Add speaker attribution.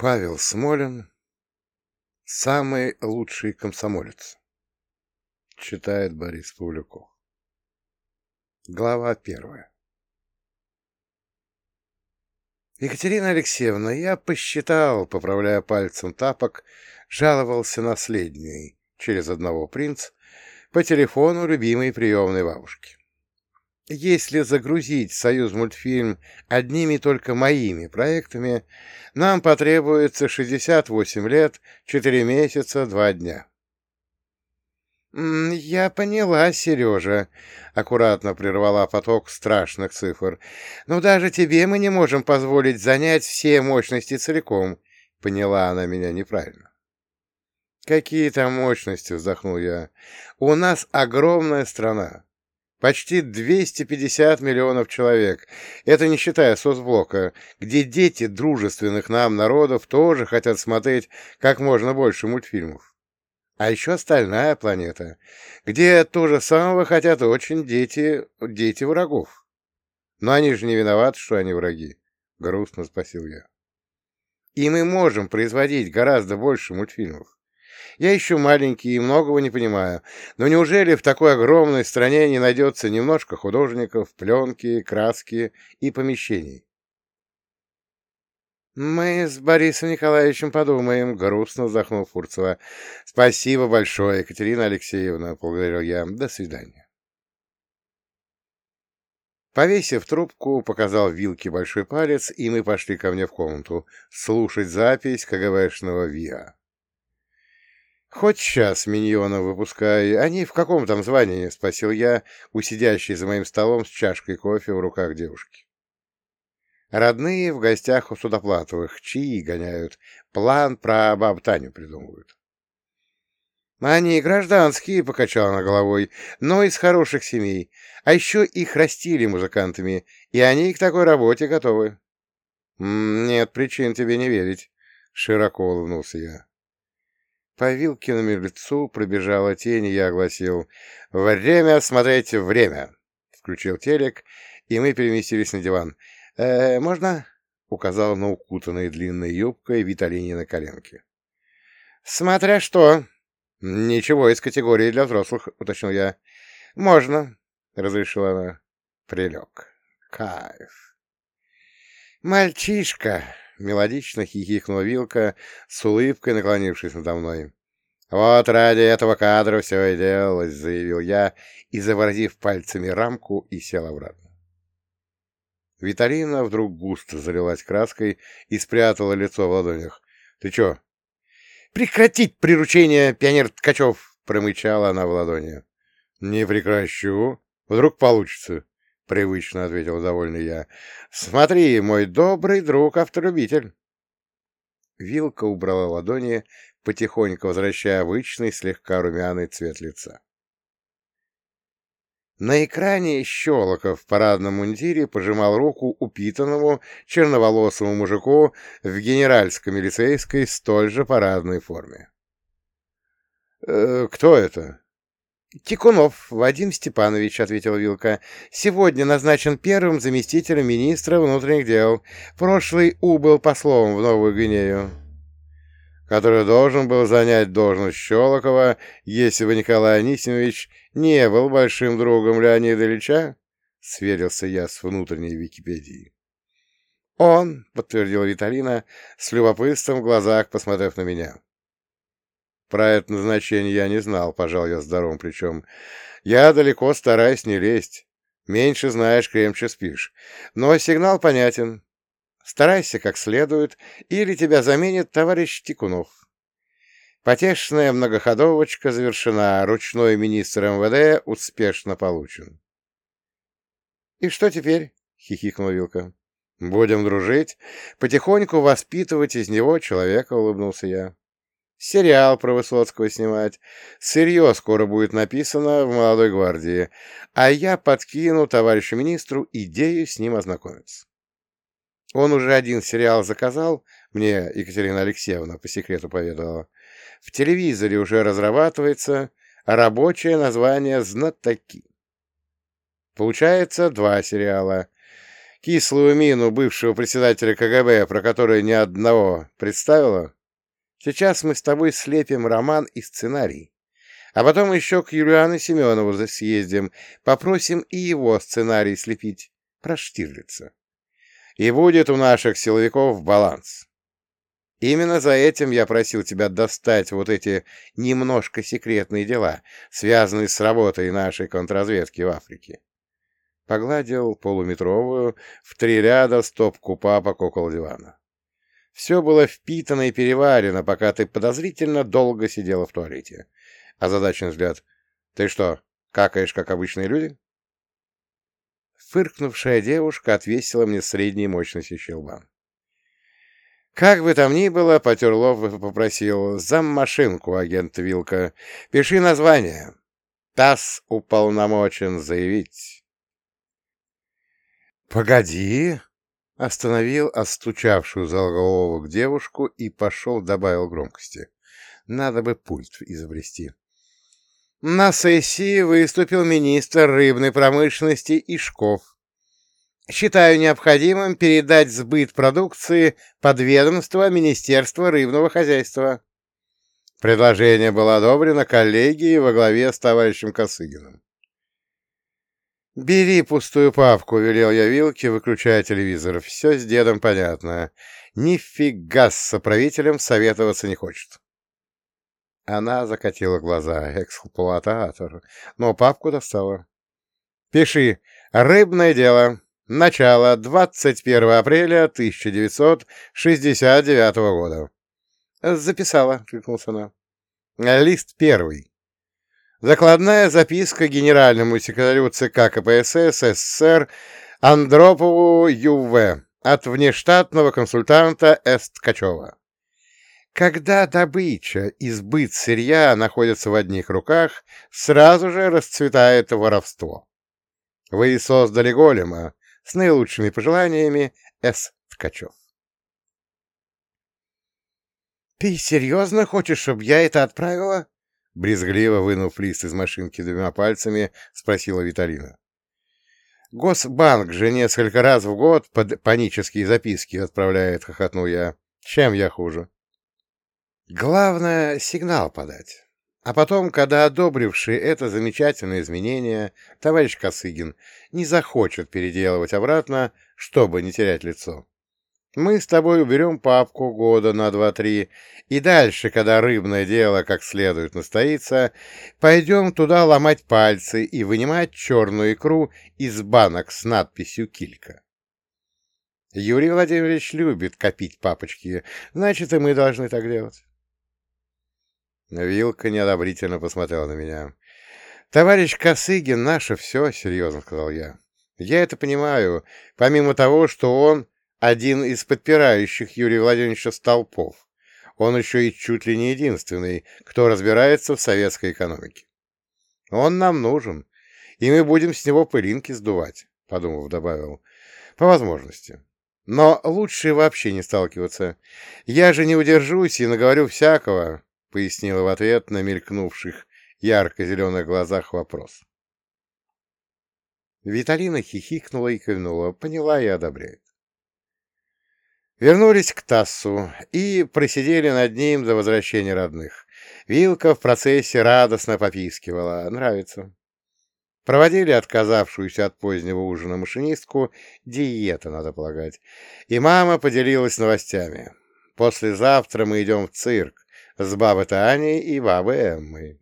Speaker 1: Павел Смолин «Самый лучший комсомолец», читает Борис Павлюков. Глава первая. Екатерина Алексеевна, я посчитал, поправляя пальцем тапок, жаловался наследный через одного принц по телефону любимой приемной бабушки. Если загрузить «Союз мультфильм» одними только моими проектами, нам потребуется 68 лет, 4 месяца, 2 дня. «Я поняла, Сережа», — аккуратно прервала поток страшных цифр. «Но даже тебе мы не можем позволить занять все мощности целиком», — поняла она меня неправильно. «Какие там мощности?» — вздохнул я. «У нас огромная страна. Почти 250 миллионов человек. Это не считая соцблока, где дети дружественных нам народов тоже хотят смотреть как можно больше мультфильмов. А еще остальная планета, где то же самого хотят очень дети, дети врагов. Но они же не виноваты, что они враги. Грустно спросил я. И мы можем производить гораздо больше мультфильмов. Я еще маленький и многого не понимаю, но неужели в такой огромной стране не найдется немножко художников, пленки, краски и помещений? «Мы с Борисом Николаевичем подумаем», — грустно вздохнул Фурцева. «Спасибо большое, Екатерина Алексеевна», — благодарил я. «До свидания». Повесив трубку, показал вилке большой палец, и мы пошли ко мне в комнату слушать запись КГБшного ВИА. «Хоть сейчас миньона выпускай. Они в каком там звании?» — спросил я, у сидящей за моим столом с чашкой кофе в руках девушки. Родные в гостях у Судоплатовых, чьи гоняют, план про баб Таню придумывают. «Они гражданские», — покачала она головой, — «но из хороших семей. А еще их растили музыкантами, и они к такой работе готовы». «Нет причин тебе не верить», — широко улыбнулся я. По Вилкиному лицу пробежала тень, и я огласил «Время смотреть время!» Включил телек, и мы переместились на диван. «Э, «Можно?» — указал на укутанной длинной юбкой Виталине на коленке. «Смотря что!» «Ничего из категории для взрослых», — уточнил я. «Можно», — разрешила она. Прилег. Кайф. «Мальчишка!» Мелодично хихикнула Вилка, с улыбкой наклонившись надо мной. «Вот ради этого кадра все и делалось», — заявил я, и, заворозив пальцами рамку, и сел обратно. Виталина вдруг густо залилась краской и спрятала лицо в ладонях. «Ты чё?» «Прекратить приручение, пионер Ткачев!» — промычала она в ладони. «Не прекращу. Вдруг получится», — привычно ответил довольный я. «Смотри, мой добрый друг-автолюбитель». Вилка убрала ладони, потихоньку возвращая обычный, слегка румяный цвет лица. На экране Щелоков в парадном мундире пожимал руку упитанному черноволосому мужику в генеральско-милицейской столь же парадной форме. «Э, «Кто это?» «Тикунов Вадим Степанович», — ответил Вилка, — «сегодня назначен первым заместителем министра внутренних дел. Прошлый убыл послом в Новую Гвинею» который должен был занять должность Щелокова, если бы Николай Анисимович не был большим другом Леонида Ильича, — сверился я с внутренней Википедией. «Он», — подтвердила Виталина, с любопытством в глазах посмотрев на меня. Про это назначение я не знал, пожал я здоровым плечом. Я далеко стараюсь не лезть. Меньше знаешь, крепче спишь. Но сигнал понятен. Старайся как следует, или тебя заменит товарищ Тикунов. Потешная многоходовочка завершена, ручной министр МВД успешно получен. — И что теперь? — хихикнула Вилка. — Будем дружить, потихоньку воспитывать из него человека, — улыбнулся я. Сериал про Высоцкого снимать. Сырье скоро будет написано в «Молодой гвардии», а я подкину товарищу министру идею с ним ознакомиться. Он уже один сериал заказал, мне Екатерина Алексеевна по секрету поведала. В телевизоре уже разрабатывается рабочее название «Знатоки». Получается два сериала. кислую мину бывшего председателя КГБ, про которую ни одного представила? Сейчас мы с тобой слепим роман и сценарий. А потом еще к Юлиану Семенову съездим, попросим и его сценарий слепить про Штирлица. И будет у наших силовиков баланс. Именно за этим я просил тебя достать вот эти немножко секретные дела, связанные с работой нашей контрразведки в Африке. Погладил полуметровую в три ряда стопку папок около дивана. Все было впитано и переварено, пока ты подозрительно долго сидела в туалете. Озадаченный взгляд. Ты что, какаешь, как обычные люди? Фыркнувшая девушка отвесила мне средней мощности щелбан. Как бы там ни было, Потерлов попросил заммашинку агента Вилка. Пиши название. ТАСС уполномочен заявить. «Погоди!» — остановил остучавшую заголовок девушку и пошел добавил громкости. «Надо бы пульт изобрести». На сессии выступил министр рыбной промышленности Ишков. Считаю необходимым передать сбыт продукции под ведомство Министерства рыбного хозяйства. Предложение было одобрено коллегией во главе с товарищем Косыгиным. «Бери пустую папку», — велел я Вилке, выключая телевизор. «Все с дедом понятно. Нифига с соправителем советоваться не хочет». Она закатила глаза. Эксплуататор. Но папку достала. «Пиши. Рыбное дело. Начало. 21 апреля 1969 года». «Записала», — крикнулся она. «Лист первый. Закладная записка генеральному секретарю ЦК КПСС СССР Андропову Ю.В. от внештатного консультанта С. Ткачева. Когда добыча и сбыт сырья находятся в одних руках, сразу же расцветает воровство. Вы создали голема с наилучшими пожеланиями С. Ткачев. «Ты серьезно хочешь, чтобы я это отправила?» Брезгливо вынув лист из машинки двумя пальцами, спросила Виталина. «Госбанк же несколько раз в год под панические записки отправляет», — хохотнул я. «Чем я хуже?» «Главное — сигнал подать. А потом, когда одобривший это замечательное изменение, товарищ Косыгин не захочет переделывать обратно, чтобы не терять лицо, мы с тобой уберем папку года на два-три, и дальше, когда рыбное дело как следует настоится, пойдем туда ломать пальцы и вынимать черную икру из банок с надписью «Килька». Юрий Владимирович любит копить папочки, значит, и мы должны так делать. Вилка неодобрительно посмотрела на меня. «Товарищ Косыгин, наше все, — серьезно сказал я. Я это понимаю, помимо того, что он один из подпирающих Юрия Владимировича столпов. Он еще и чуть ли не единственный, кто разбирается в советской экономике. Он нам нужен, и мы будем с него пылинки сдувать, — подумав, добавил, — по возможности. Но лучше вообще не сталкиваться. Я же не удержусь и наговорю всякого, — пояснила в ответ на мелькнувших ярко-зеленых глазах вопрос. Виталина хихикнула и кивнула, поняла и одобряет. Вернулись к Тассу и просидели над ним до возвращения родных. Вилка в процессе радостно попискивала. Нравится. Проводили отказавшуюся от позднего ужина машинистку, диета, надо полагать, и мама поделилась новостями. Послезавтра мы идем в цирк с бабой Таней и бабой Эммой.